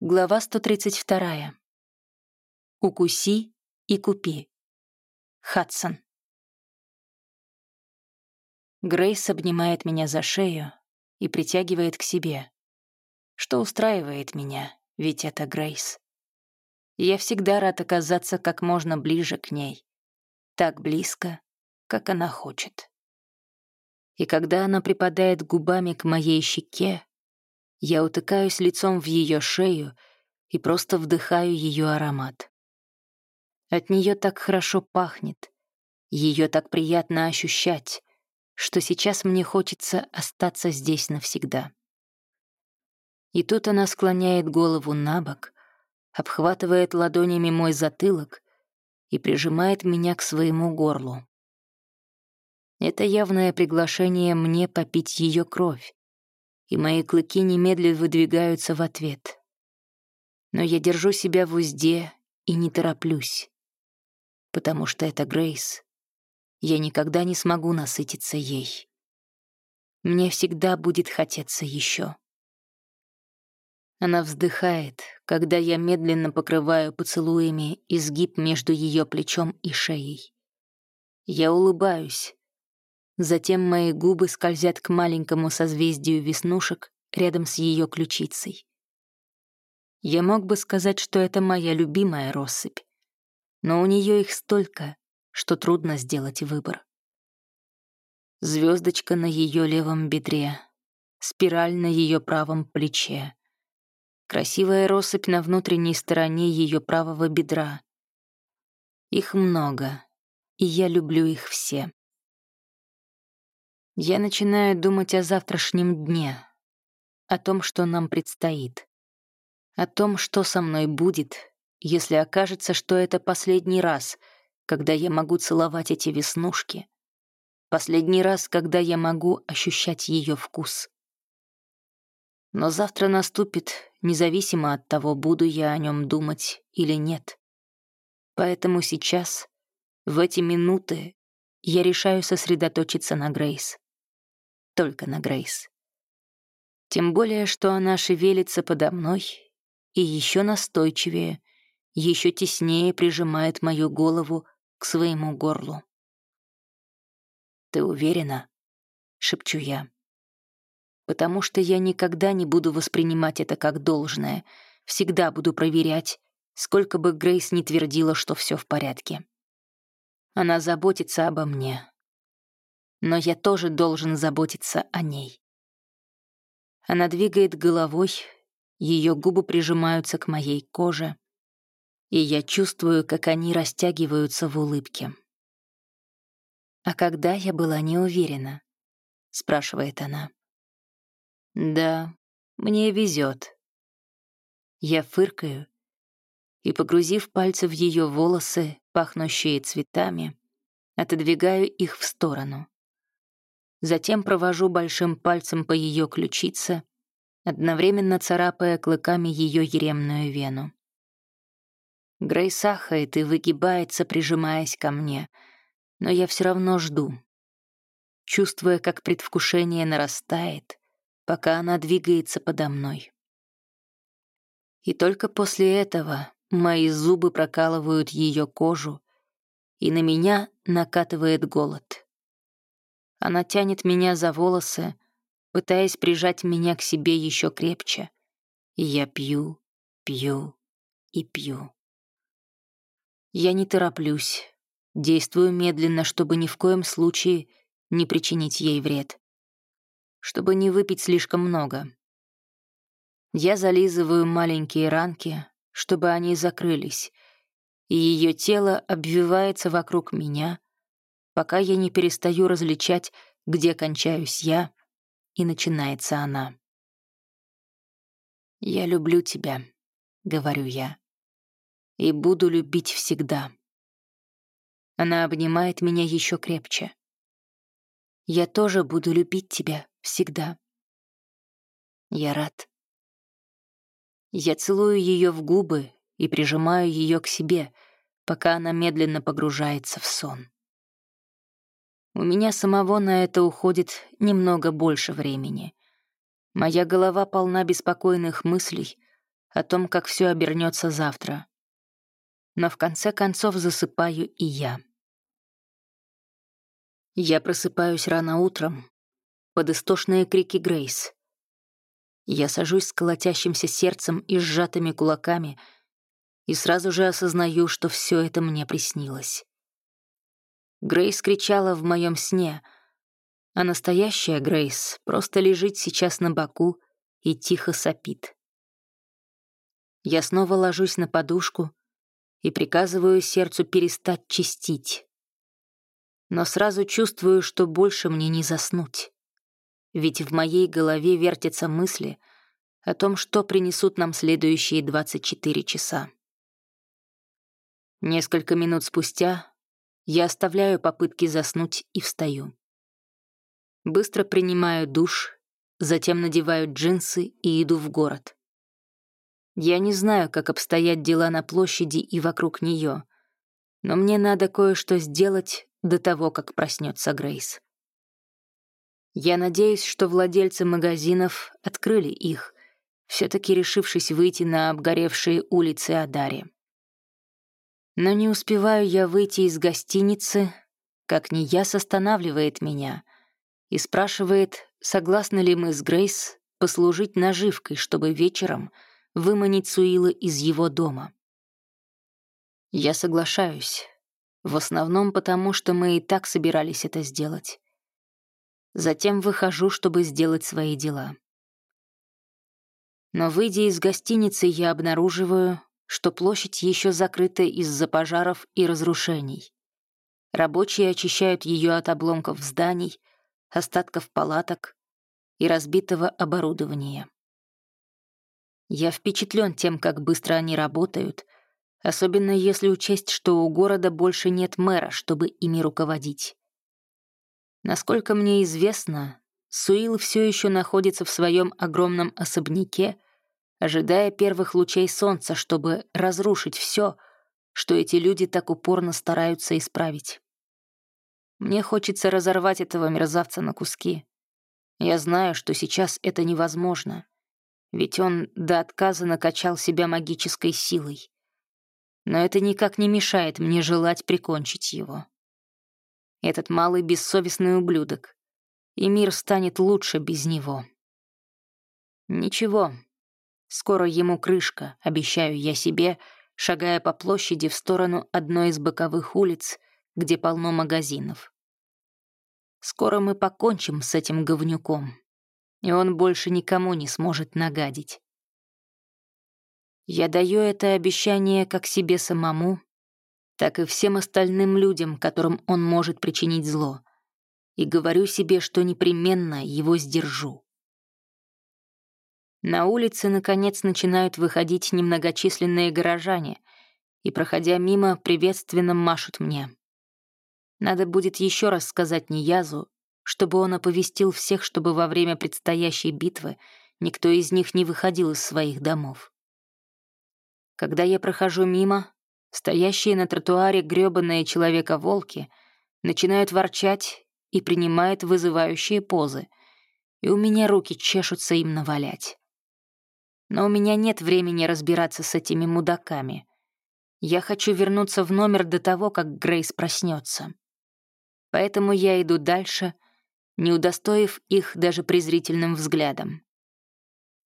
Глава 132. Укуси и купи. Хадсон. Грейс обнимает меня за шею и притягивает к себе, что устраивает меня, ведь это Грейс. Я всегда рад оказаться как можно ближе к ней, так близко, как она хочет. И когда она припадает губами к моей щеке, я утыкаюсь лицом в ее шею и просто вдыхаю ее аромат. От нее так хорошо пахнет, ее так приятно ощущать, что сейчас мне хочется остаться здесь навсегда. И тут она склоняет голову на бок, обхватывает ладонями мой затылок и прижимает меня к своему горлу. Это явное приглашение мне попить ее кровь, и мои клыки немедленно выдвигаются в ответ. Но я держу себя в узде и не тороплюсь, потому что это Грейс. Я никогда не смогу насытиться ей. Мне всегда будет хотеться еще. Она вздыхает, когда я медленно покрываю поцелуями изгиб между ее плечом и шеей. Я улыбаюсь, Затем мои губы скользят к маленькому созвездию веснушек рядом с ее ключицей. Я мог бы сказать, что это моя любимая россыпь, но у нее их столько, что трудно сделать выбор. Звездочка на ее левом бедре, спираль на ее правом плече, красивая россыпь на внутренней стороне ее правого бедра. Их много, и я люблю их все. Я начинаю думать о завтрашнем дне, о том, что нам предстоит, о том, что со мной будет, если окажется, что это последний раз, когда я могу целовать эти веснушки, последний раз, когда я могу ощущать ее вкус. Но завтра наступит, независимо от того, буду я о нем думать или нет. Поэтому сейчас, в эти минуты, я решаю сосредоточиться на Грейс только на Грейс. Тем более, что она шевелится подо мной и еще настойчивее, еще теснее прижимает мою голову к своему горлу. «Ты уверена?» — шепчу я. «Потому что я никогда не буду воспринимать это как должное, всегда буду проверять, сколько бы Грейс не твердила, что все в порядке. Она заботится обо мне, но я тоже должен заботиться о ней. Она двигает головой, ее губы прижимаются к моей коже, и я чувствую, как они растягиваются в улыбке. «А когда я была не уверена?» — спрашивает она. «Да, мне везет. Я фыркаю и, погрузив пальцы в ее волосы, пахнущие цветами, отодвигаю их в сторону затем провожу большим пальцем по ее ключице, одновременно царапая клыками ее еремную вену. Грейс ахает и выгибается, прижимаясь ко мне, но я все равно жду, чувствуя, как предвкушение нарастает, пока она двигается подо мной. И только после этого мои зубы прокалывают ее кожу, и на меня накатывает голод. Она тянет меня за волосы, пытаясь прижать меня к себе еще крепче. И я пью, пью и пью. Я не тороплюсь, действую медленно, чтобы ни в коем случае не причинить ей вред. Чтобы не выпить слишком много. Я зализываю маленькие ранки, чтобы они закрылись, и ее тело обвивается вокруг меня, пока я не перестаю различать, где кончаюсь я и начинается она. «Я люблю тебя», — говорю я, — «и буду любить всегда». Она обнимает меня еще крепче. «Я тоже буду любить тебя всегда». Я рад. Я целую ее в губы и прижимаю ее к себе, пока она медленно погружается в сон. У меня самого на это уходит немного больше времени. Моя голова полна беспокойных мыслей, о том, как все обернется завтра. Но в конце концов засыпаю и я. Я просыпаюсь рано утром, под истошные крики Грейс. Я сажусь с колотящимся сердцем и сжатыми кулаками и сразу же осознаю, что все это мне приснилось. Грейс кричала в моем сне, а настоящая Грейс просто лежит сейчас на боку и тихо сопит. Я снова ложусь на подушку и приказываю сердцу перестать чистить. Но сразу чувствую, что больше мне не заснуть. Ведь в моей голове вертятся мысли о том, что принесут нам следующие 24 часа. Несколько минут спустя я оставляю попытки заснуть и встаю. Быстро принимаю душ, затем надеваю джинсы и иду в город. Я не знаю, как обстоят дела на площади и вокруг нее, но мне надо кое-что сделать до того, как проснется Грейс. Я надеюсь, что владельцы магазинов открыли их, все-таки решившись выйти на обгоревшие улицы Адари. Но не успеваю я выйти из гостиницы, как Нияс останавливает меня и спрашивает, согласны ли мы с Грейс послужить наживкой, чтобы вечером выманить Суила из его дома. Я соглашаюсь, в основном потому, что мы и так собирались это сделать. Затем выхожу, чтобы сделать свои дела. Но, выйдя из гостиницы, я обнаруживаю, что площадь еще закрыта из-за пожаров и разрушений. Рабочие очищают ее от обломков зданий, остатков палаток и разбитого оборудования. Я впечатлен тем, как быстро они работают, особенно если учесть, что у города больше нет мэра, чтобы ими руководить. Насколько мне известно, Суил все еще находится в своем огромном особняке ожидая первых лучей солнца, чтобы разрушить все, что эти люди так упорно стараются исправить. Мне хочется разорвать этого мерзавца на куски. Я знаю, что сейчас это невозможно, ведь он до отказа накачал себя магической силой. Но это никак не мешает мне желать прикончить его. Этот малый бессовестный ублюдок. И мир станет лучше без него. Ничего, Скоро ему крышка, обещаю я себе, шагая по площади в сторону одной из боковых улиц, где полно магазинов. Скоро мы покончим с этим говнюком, и он больше никому не сможет нагадить. Я даю это обещание как себе самому, так и всем остальным людям, которым он может причинить зло, и говорю себе, что непременно его сдержу. На улице, наконец, начинают выходить немногочисленные горожане и, проходя мимо, приветственно машут мне. Надо будет еще раз сказать Ниязу, чтобы он оповестил всех, чтобы во время предстоящей битвы никто из них не выходил из своих домов. Когда я прохожу мимо, стоящие на тротуаре грёбаные человека-волки начинают ворчать и принимают вызывающие позы, и у меня руки чешутся им навалять. Но у меня нет времени разбираться с этими мудаками. Я хочу вернуться в номер до того, как Грейс проснется. Поэтому я иду дальше, не удостоив их даже презрительным взглядом.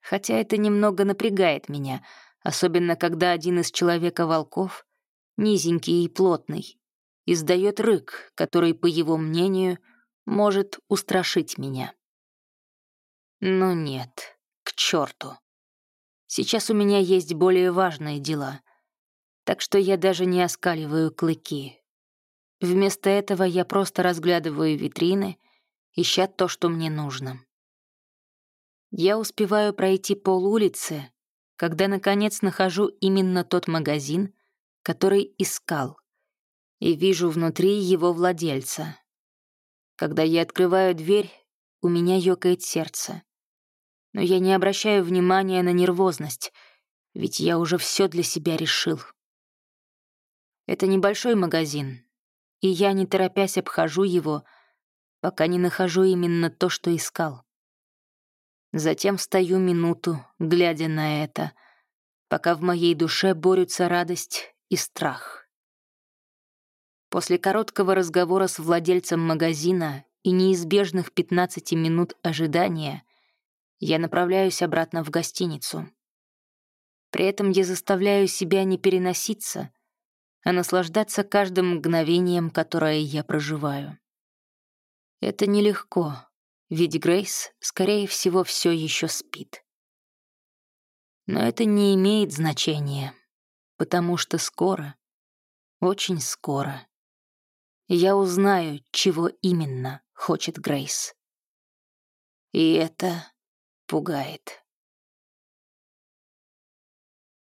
Хотя это немного напрягает меня, особенно когда один из человека-волков, низенький и плотный, издает рык, который, по его мнению, может устрашить меня. Но нет, к черту. Сейчас у меня есть более важные дела, так что я даже не оскаливаю клыки. Вместо этого я просто разглядываю витрины, ища то, что мне нужно. Я успеваю пройти пол улицы, когда, наконец, нахожу именно тот магазин, который искал, и вижу внутри его владельца. Когда я открываю дверь, у меня ёкает сердце но я не обращаю внимания на нервозность, ведь я уже все для себя решил. Это небольшой магазин, и я, не торопясь, обхожу его, пока не нахожу именно то, что искал. Затем стою минуту, глядя на это, пока в моей душе борются радость и страх. После короткого разговора с владельцем магазина и неизбежных 15 минут ожидания я направляюсь обратно в гостиницу. При этом я заставляю себя не переноситься, а наслаждаться каждым мгновением, которое я проживаю. Это нелегко, ведь Грейс, скорее всего, все еще спит. Но это не имеет значения, потому что скоро, очень скоро, я узнаю, чего именно хочет Грейс. И это пугает.